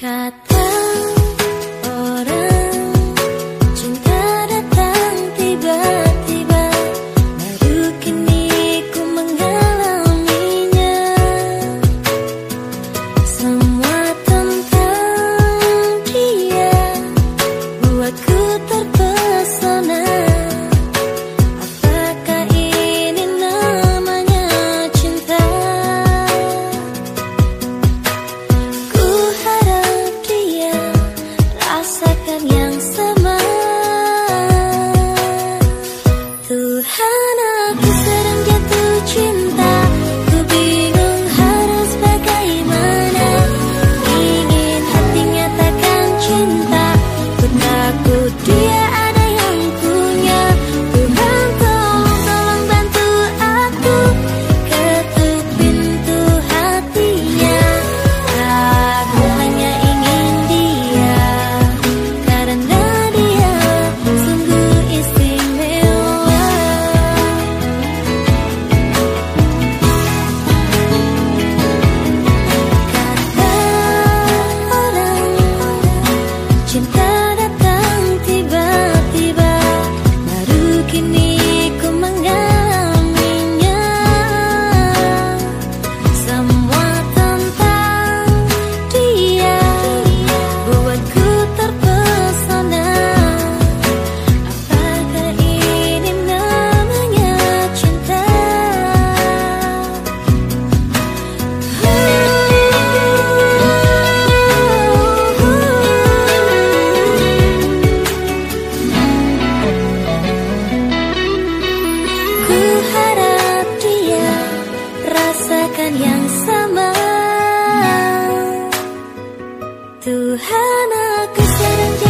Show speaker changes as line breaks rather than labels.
Kata 하나 그 사람